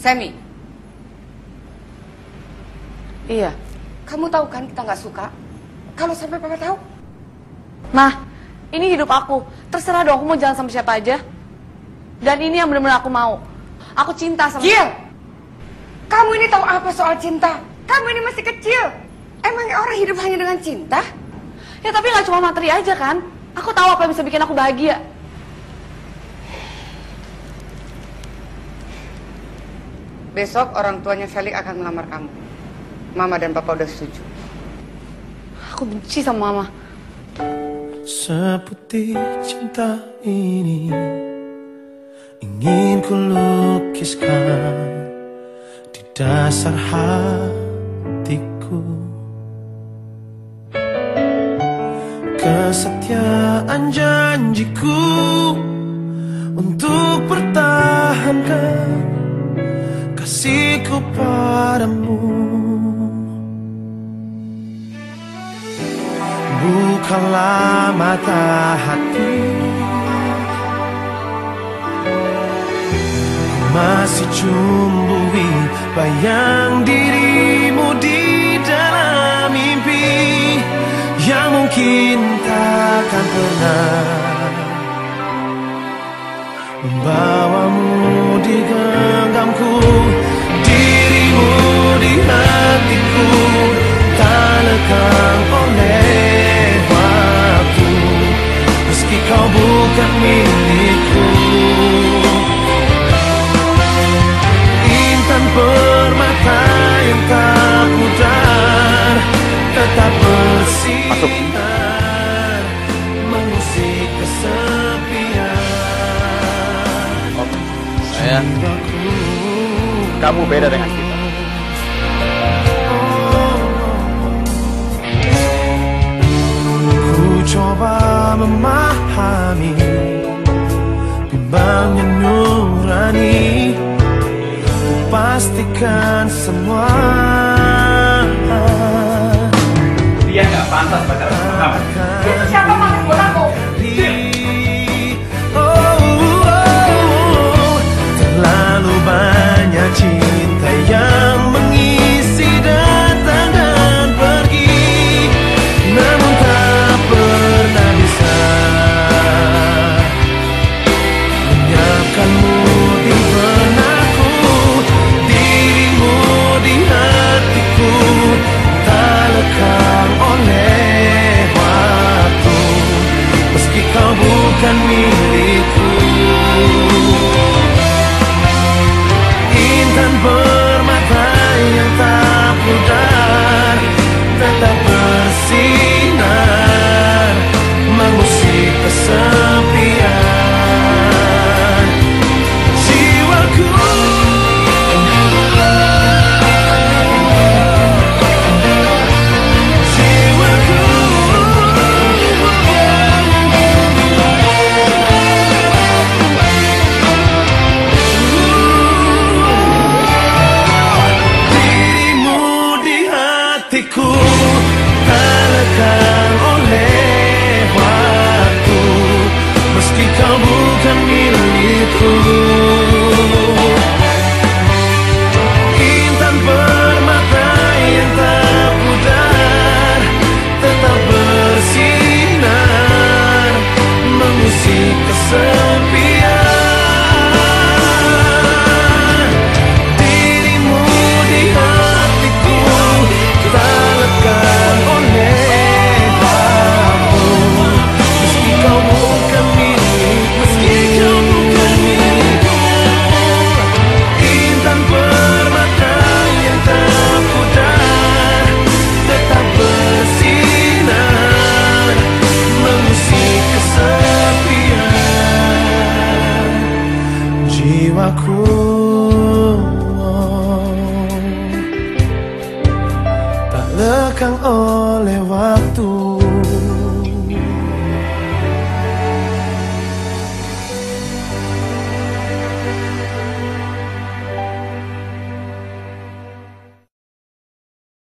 Semi, Iya. kamu tahu kan kita nggak suka? Kalau sampai papa tahu, Mah, ini hidup aku. Terserah dong aku mau jalan sama siapa aja. Dan ini yang benar-benar aku mau. Aku cinta sama Gil, kamu ini tahu apa soal cinta? Kamu ini masih kecil. Emangnya orang hidup hanya dengan cinta? Ya tapi nggak cuma materi aja kan. Aku tahu apa yang bisa bikin aku bahagia. Besok orang tuanya Felix akan melamar kamu. Mama dan papa udah setuju. Aku benci sama mama. Seputih cinta ini ingin ku lukiskan di dasar hatiku. Kesetiaan janjiku untuk pertahankan kasihku padamu. Bukalah mata hati Masih cumbui bayang dirimu di dalam mimpi Yang mungkin takkan pernah Membawamu di genggamku Lekang oleh waktu Meski kau bukan milikku. Intan permata yang tak pudar Tetap bersinar Mengusik kesepian. Sayang, kamu beda dengan kita. Coba memahami Bimbangnya nurani pastikan semua. Dia nggak pantas pacaran sama kau bukan milikku Intan